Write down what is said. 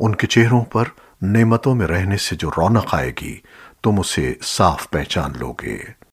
ان کے چہروں پر نعمتوں میں رہنے سے جو رونق آئے گی، تم اسے صاف پہچان لوگے۔